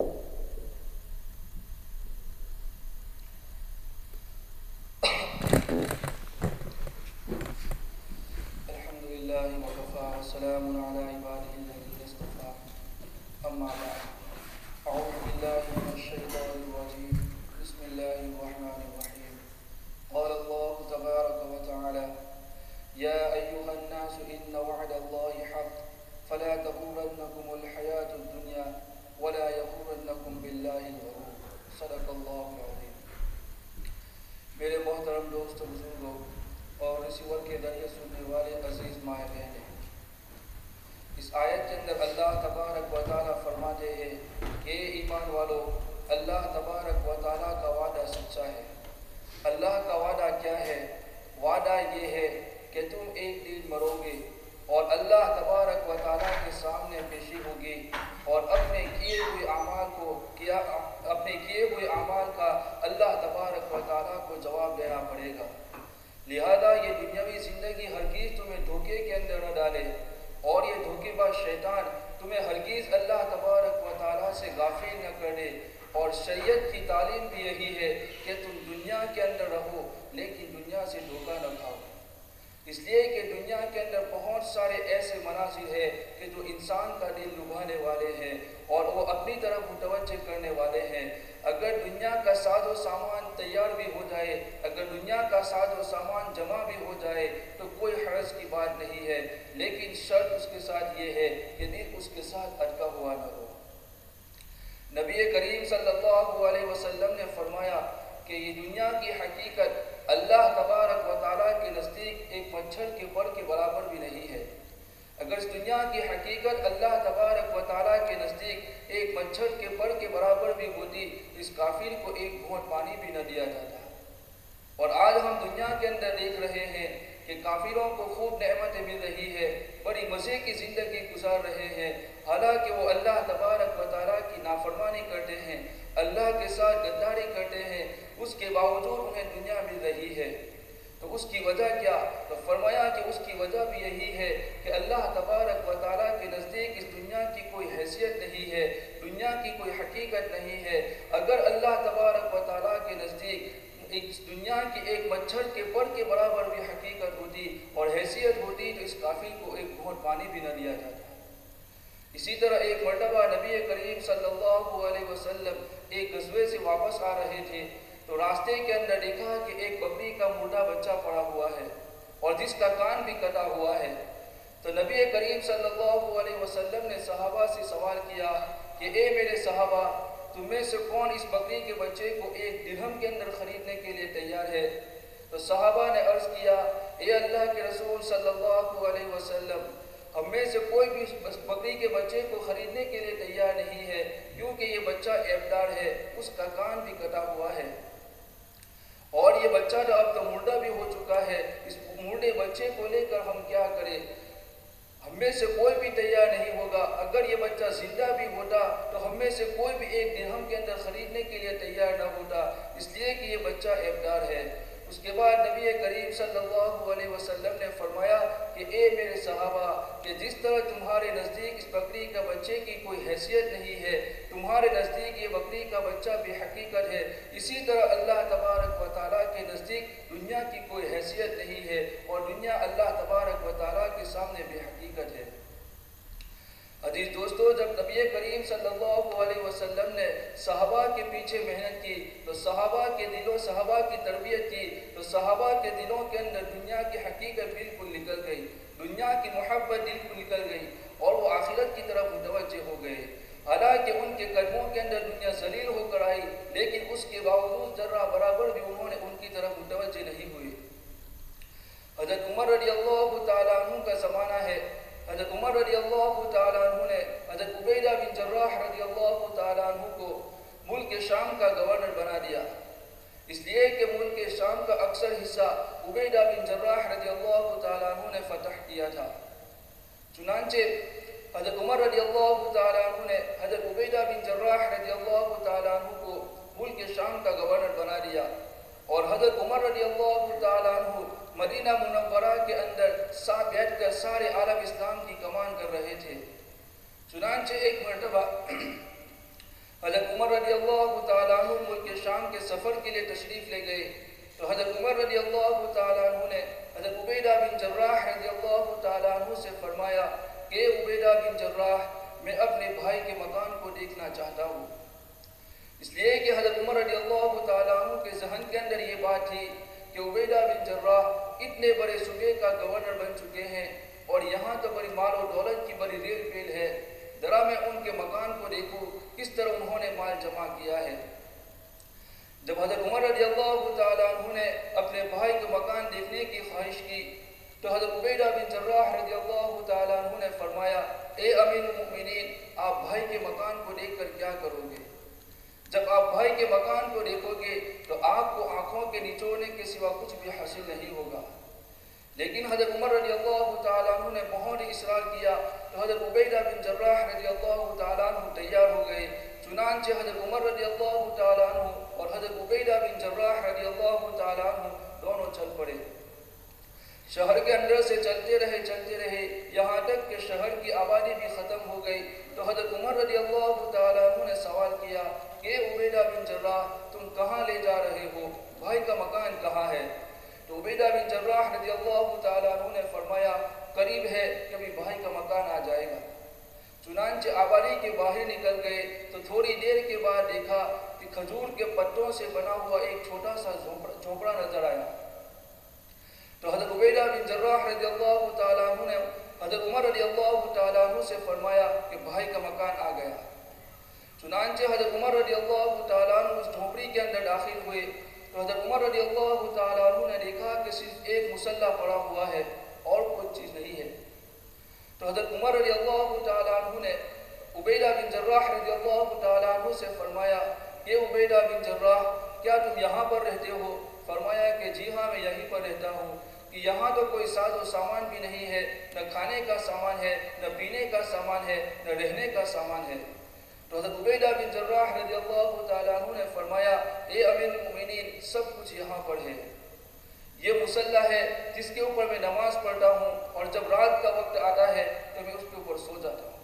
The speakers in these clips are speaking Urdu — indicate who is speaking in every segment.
Speaker 1: الحمد لله وكفى وسلام على عباده الذين اصطفى. أما بعد. عزیز مائیں اس آیت کے اندر اللہ تبارک و تعالیٰ فرماتے ہیں کہ ایمان والو، اللہ تبارک و تعالیٰ کا وعدہ سچا ہے۔ اللہ کا وعدہ کیا ہے؟ وعدہ یہ ہے کہ تم ایک دن مرو گے اور اللہ تبارک و تعالیٰ کے سامنے پیشی ہوگی اور اپنے کیے ہوئے اعمال کو کیا، اپنے کیے ہوئے اعمال کا اللہ تبارک و تعالیٰ کو جواب دینا پڑے گا۔ لہذا یہ دنیاوی زندگی ہرگیز تمہیں دھوکے کے اندر نہ ڈالے اور یہ دھوکے باز شیطان تمہیں ہرگیز اللہ تبارک و تعالیٰ سے غافل نہ کر دے اور شریعت کی تعلیم بھی یہی ہے کہ تم دنیا کے اندر رہو لیکن دنیا سے دھوکہ نہ کھاؤ۔ اس لیے کہ دنیا کے اندر بہت سارے ایسے مناظر ہیں کہ جو انسان کا دل لبھانے والے ہیں اور وہ اپنی طرف متوجہ کرنے والے ہیں۔ اگر دنیا کا ساز و سامان تیار بھی ہو جائے، اگر دنیا کا ساز و سامان جمع بھی ہو جائے، تو کوئی حرض کی بات نہیں ہے۔ لیکن شرط اس کے ساتھ یہ ہے کہ دل اس کے ساتھ اٹکا ہوا نہ ہو۔ نبی کریم صلی اللہ علیہ وسلم نے فرمایا کہ یہ دنیا کی حقیقت اللہ تبارک و تعالیٰ کے نزدیک ایک مچھر کے پر کے برابر بھی نہیں ہے۔ اگر اس دنیا کی حقیقت اللہ تبارک و تعالیٰ کے نزدیک ایک مچھر کے پر کے برابر بھی ہوتی، اس کافر کو ایک گھونٹ پانی بھی نہ دیا جاتا۔ اور آج ہم دنیا کے اندر دیکھ رہے ہیں کہ کافروں کو خوب نعمتیں مل رہی ہے، بڑی مزے کی زندگی گزار رہے ہیں۔ حالانکہ وہ اللہ تبارک و تعالیٰ کی نافرمانی کرتے ہیں، اللہ کے ساتھ گداری کرتے ہیں، اس کے باوجود انہیں دنیا مل رہی ہے۔ تو اس کی وجہ کیا؟ تو فرمایا کہ اس کی وجہ بھی یہی ہے کہ اللہ تبارک و تعالیٰ کے نزدیک اس دنیا کی کوئی حیثیت نہیں ہے، دنیا کی کوئی حقیقت نہیں ہے۔ اگر اللہ تبارک و تعالیٰ کے نزدیک اس دنیا کی ایک مچھر کے پر کے برابر بھی حقیقت ہوتی اور حیثیت ہوتی تو اس کافی کو ایک گھونٹ پانی بھی نہ دیا جاتا۔ اسی طرح ایک مرتبہ نبی کریم صلی اللہ علیہ وسلم ایک غزوے سے واپس آ رہے تھے تو راستے کے اندر دیکھا کہ ایک بکری کا مردہ بچہ پڑا ہوا ہے اور جس کا کان بھی کٹا ہوا ہے۔ تو نبی کریم صلی اللہ علیہ وسلم نے صحابہ سے سوال کیا کہ اے میرے صحابہ تم میں سے کون اس بکری کے بچے کو ایک درہم کے اندر خریدنے کے لیے تیار ہے؟ تو صحابہ نے عرض کیا، اے اللہ کے رسول صلی اللہ علیہ وسلم، ہم میں سے کوئی بھی بکری کے بچے کو خریدنے کے لیے تیار نہیں ہے، کیونکہ یہ بچہ ایبدار ہے، اس کا کان بھی کٹا ہوا ہے۔ اور یہ بچہ جو اب تو مردہ بھی ہو چکا ہے، اس مردے بچے کو لے کر ہم کیا کریں؟ ہم میں سے کوئی بھی تیار نہیں ہوگا۔ اگر یہ بچہ زندہ بھی ہوتا تو ہم میں سے کوئی بھی ایک درہم کے اندر خریدنے کے لیے تیار نہ ہوتا۔ اس لیے کہ یہ بچہ ایبدار ہے۔ اس کے بعد نبی کریم صلی اللہ علیہ وسلم نے فرمایا کہ، اے میرے صحابہ، کہ جس طرح تمہارے نزدیک اس بکری کا بچے کی کوئی حیثیت نہیں ہے، تمہارے نزدیک یہ بکری کا بچہ بھی حقیقت ہے۔ اسی طرح اللہ تبارک و تعالیٰ کے نزدیک دنیا کی کوئی حیثیت نہیں ہے اور دنیا اللہ تبارک و تعالیٰ کے سامنے بھی حقیقت عزیز دوستو، جب نبی کریم صلی اللہ علیہ وسلم نے صحابہ کے پیچھے محنت کی، تو صحابہ کے دلوں، صحابہ کی تربیت کی، تو صحابہ کے دلوں کے اندر دنیا کی حقیقت بالکل نکل گئی، دنیا کی محبت دل کو نکل گئی اور وہ آخرت کی طرف متوجہ ہو گئے۔ حالانکہ ان کے قدموں کے اندر دنیا ذلیل ہو کر آئی، لیکن اس کے باوجود ذرہ برابر بھی انہوں نے ان کی طرف متوجہ نہیں ہوئی حضرت عمر رضی اللہ تعالیٰ عنہ کا زمانہ ہے حضرت عمر رضی اللہ تعالیٰ عنہ نے حضرت عبیدہ بن جراح رضی اللہ تعالیٰ عنہ کو ملک شام کا گورنر بنا دیا اس لیے کہ ملک شام کا اکثر حصہ عبیدہ بن جراح رضی اللہ تعالیٰ عنہ نے فتح کیا تھا چنانچہ حضرت عمر رضی اللہ تعالیٰ عنہ نے حضرت عبیدہ بن جراح رضی اللہ تعالیٰ عنہ کو ملک شام کا گورنر بنا دیا اور حضرت عمر رضی اللہ تعالیٰ عنہ مدینہ منورہ کے اندر ساتھ بیٹھ کر سارے عالم اسلام کی کمان کر رہے تھے۔ چنانچہ ایک مرتبہ حضرت شام کے سفر کے لیے تشریف لے گئے۔ تو حضرت عمر رضی اللہ تعالیٰ عنہ نے حضرت عبیدہ بن جراح رضی اللہ تعالیٰ عنہ سے فرمایا کہ عبیدہ بن جراح، میں اپنے بھائی کے مکان کو دیکھنا چاہتا ہوں۔ اس لیے کہ حضرت عمر رضی اللہ تعالیٰ عنہ کے ذہن کے اندر یہ بات تھی کہ عبیدہ بن جراح اتنے بڑے صوبے کا گورنر بن چکے ہیں اور یہاں تو بڑی مال و دولت کی بڑی ریل پیل ہے۔ ذرا میں ان کے مکان کو دیکھوں، کس طرح انہوں نے مال جمع کیا ہے۔ جب حضرت عمر رضی اللہ تعالیٰ عنہ نے اپنے بھائی کو مکان دیکھنے کی خواہش کی، تو حضرت عبیدہ بن جراح رضی اللہ تعالیٰ عنہ نے فرمایا، اے امین المؤمنین، آپ بھائی کے مکان کو دیکھ کر کیا کرو گے؟ جب آپ بھائی کے مکان کو دیکھو گے تو آپ کو آنکھوں کے نچوڑنے کے سوا کچھ بھی حاصل نہیں ہوگا۔ لیکن حضرت عمر رضی اللہ تعالیٰ عنہ نے بہت اصرار کیا تو حضرت عبیدہ بن جراح رضی اللہ تعالیٰ عنہ تیار ہو گئے۔ چنانچہ حضرت عمر رضی اللہ تعالیٰ عنہ اور حضرت عبیدہ بن جراح رضی اللہ تعالیٰ عنہ دونوں چل پڑے۔ شہر کے اندر سے چلتے رہے چلتے رہے، یہاں تک کہ شہر کی آبادی بھی ختم ہو گئی۔ تو حضرت عمر رضی اللہ تعالیٰ عنہ نے سوال کیا کہ عبیدہ بن جراح، تم کہاں لے جا رہے ہو؟ بھائی کا مکان کہاں ہے؟ تو عبیدہ بن جراح رضی اللہ تعالیٰ عنہ نے فرمایا، قریب ہے، کبھی بھائی کا مکان آ جائے گا۔ چنانچہ آبادی کے باہر نکل گئے، تو تھوڑی دیر کے بعد دیکھا کہ کھجور کے پتوں سے بنا ہوا ایک چھوٹا سا جھونپڑا نظر آیا۔ تو حضرت عبیدہ بن جراح رضی اللہ تعالیٰ عنہ نے حضرت عمر رضی اللہ تعالیٰ عنہ سے فرمایا کہ بھائی کا مکان آ گیا چنانچہ حضرت عمر رضی اللہ تعالیٰ عنہ اس جھونپڑی کے اندر داخل ہوئے تو حضرت عمر رضی اللہ تعالیٰ عنہ نے دیکھا کہ صرف ایک مسلح پڑا ہوا ہے اور کوئی چیز نہیں ہے تو حضرت عمر رضی اللہ تعالیٰ عنہ نے عبیدہ بن جراح رضی اللہ تعالیٰ عنہ سے فرمایا کہ عبیدہ بن جراح کیا تم یہاں پر رہتے ہو فرمایا کہ جی ہاں میں یہیں پر رہتا ہوں کہ یہاں تو کوئی ساز و سامان بھی نہیں ہے، نہ کھانے کا سامان ہے، نہ پینے کا سامان ہے، نہ رہنے کا سامان ہے۔ تو حضرت عبیدہ بن جراح رضی اللہ تعالیٰ عنہ نے فرمایا، اے امیر المؤمنین سب کچھ یہاں پر ہے۔ یہ مسلح ہے جس کے اوپر میں نماز پڑھتا ہوں اور جب رات کا وقت آتا ہے تو میں اس کے اوپر سو جاتا ہوں۔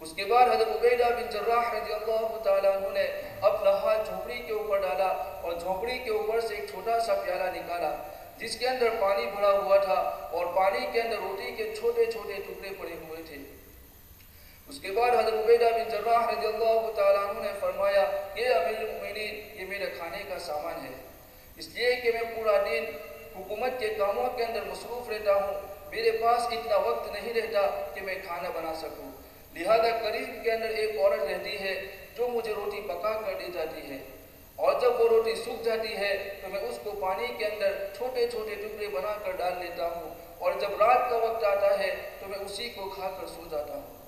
Speaker 1: اس کے بعد حضرت عبیدہ بن جراح رضی اللہ تعالیٰ عنہ نے اپنا ہاتھ جھوپڑی کے اوپر ڈالا اور جھوپڑی کے اوپر سے ایک چھوٹا سا پیالہ نکالا۔ جس کے اندر پانی بھرا ہوا تھا اور پانی کے اندر روٹی کے چھوٹے چھوٹے ٹکڑے پڑے ہوئے تھے۔ اس کے بعد حضرت عبیدہ بن جراح رضی اللہ تعالیٰ عنہ نے فرمایا کہ امیر المؤمنین، یہ میرے کھانے کا سامان ہے۔ اس لیے کہ میں پورا دن حکومت کے کاموں کے اندر مصروف رہتا ہوں۔ میرے پاس اتنا وقت نہیں رہتا کہ میں کھانا بنا سکوں۔ لہذا قریب کے اندر ایک عورت رہتی ہے جو مجھے روٹی پکا کر دے جاتی ہے۔ اور جب وہ روٹی سوکھ جاتی ہے تو میں اس کو پانی کے اندر چھوٹے چھوٹے ٹکڑے بنا کر ڈال لیتا ہوں۔ اور جب رات کا وقت آتا ہے تو میں اسی کو کھا کر سو جاتا ہوں۔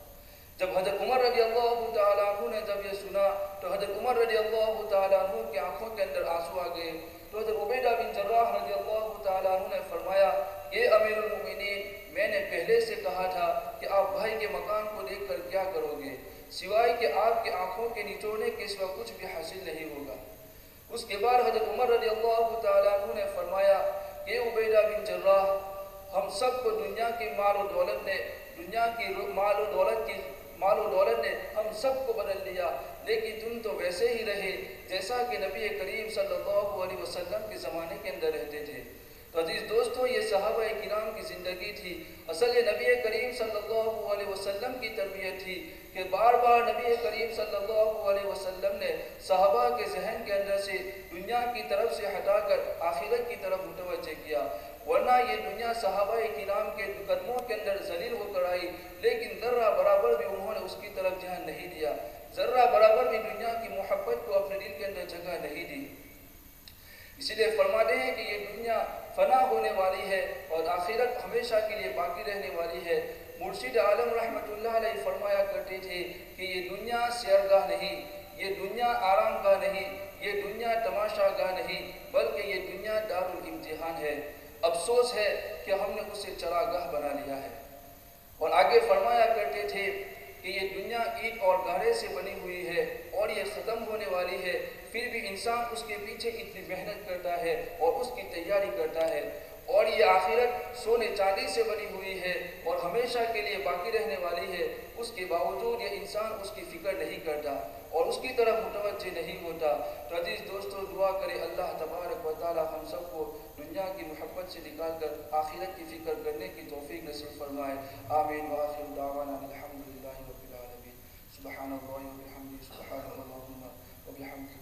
Speaker 1: جب حضرت عمر رضی اللہ تعالیٰ عنہ نے جب یہ سنا تو حضرت عمر رضی اللہ تعالیٰ عنہ کی آنکھوں کے اندر آنسو آ گئے۔ تو حضرت عبیدہ بن جراح رضی اللہ تعالیٰ عنہ نے فرمایا، اے امیر المؤمنین، میں نے پہلے سے کہا تھا کہ آپ بھائی کے مکان کو دیکھ کر کیا کرو گے؟ سوائے کہ آپ کے آنکھوں کے نچوڑنے کے سوا کچھ بھی حاصل نہیں ہوگا۔ اس کے بعد حضرت عمر رضی اللہ تعالیٰ عنہ نے فرمایا کہ عبیدہ بن جراح، ہم سب کو دنیا کی مال و دولت نے دنیا کی مال و دولت کی مال و دولت نے ہم سب کو بدل لیا، لیکن تم تو ویسے ہی رہے جیسا کہ نبی کریم صلی اللہ علیہ وسلم کے زمانے کے اندر رہتے تھے۔ تو عزیز دوستوں یہ صحابہ کرام کی زندگی تھی۔ اصل یہ نبی کریم صلی اللہ علیہ وسلم کی تربیت تھی کہ بار بار نبی کریم صلی اللہ علیہ وسلم نے صحابہ کے ذہن کے اندر سے دنیا کی طرف سے ہٹا کر آخرت کی طرف متوجہ کیا۔ ورنہ یہ دنیا صحابہ کرام کے قدموں کے اندر ذلیل ہو کر آئی، لیکن ذرہ برابر بھی انہوں نے اس کی طرف دھیان نہیں دیا۔ ذرہ برابر بھی دنیا کی محبت کو اپنے دل کے اندر جگہ نہیں دی۔ اسی لیے فرماتے ہیں کہ یہ دنیا فنا ہونے والی ہے اور آخرت ہمیشہ کے لیے باقی رہنے والی ہے۔ مرشد عالم رحمۃ اللہ علیہ فرمایا کرتے تھے کہ یہ دنیا سیرگاہ نہیں، یہ دنیا آرام گاہ نہیں، یہ دنیا تماشا گاہ نہیں، بلکہ یہ دنیا دار الامتحان ہے۔ افسوس ہے کہ ہم نے اسے چراگاہ بنا لیا ہے۔ اور آگے فرمایا کرتے تھے کہ یہ دنیا اینٹ اور گاڑے سے بنی ہوئی ہے اور یہ ختم ہونے والی ہے۔ پھر بھی انسان اس کے پیچھے اتنی محنت کرتا ہے اور اس کی تیاری کرتا ہے اور یہ آخرت سونے چاندی سے بنی ہوئی ہے اور ہمیشہ کے لیے باقی رہنے والی ہے، اس کے باوجود یہ انسان اس کی فکر نہیں کرتا اور اس کی طرف متوجہ نہیں ہوتا۔ تو عزیز دوستو، دعا کرے اللہ تبارک و تعالی ہم سب کو دنیا کی محبت سے نکال کر آخرت کی فکر کرنے کی توفیق نصیب فرمائے۔ آمین۔ وآخر دعوانا الحمدللہ رب العالمین۔ سبحان اللہ و سبحان اللہ و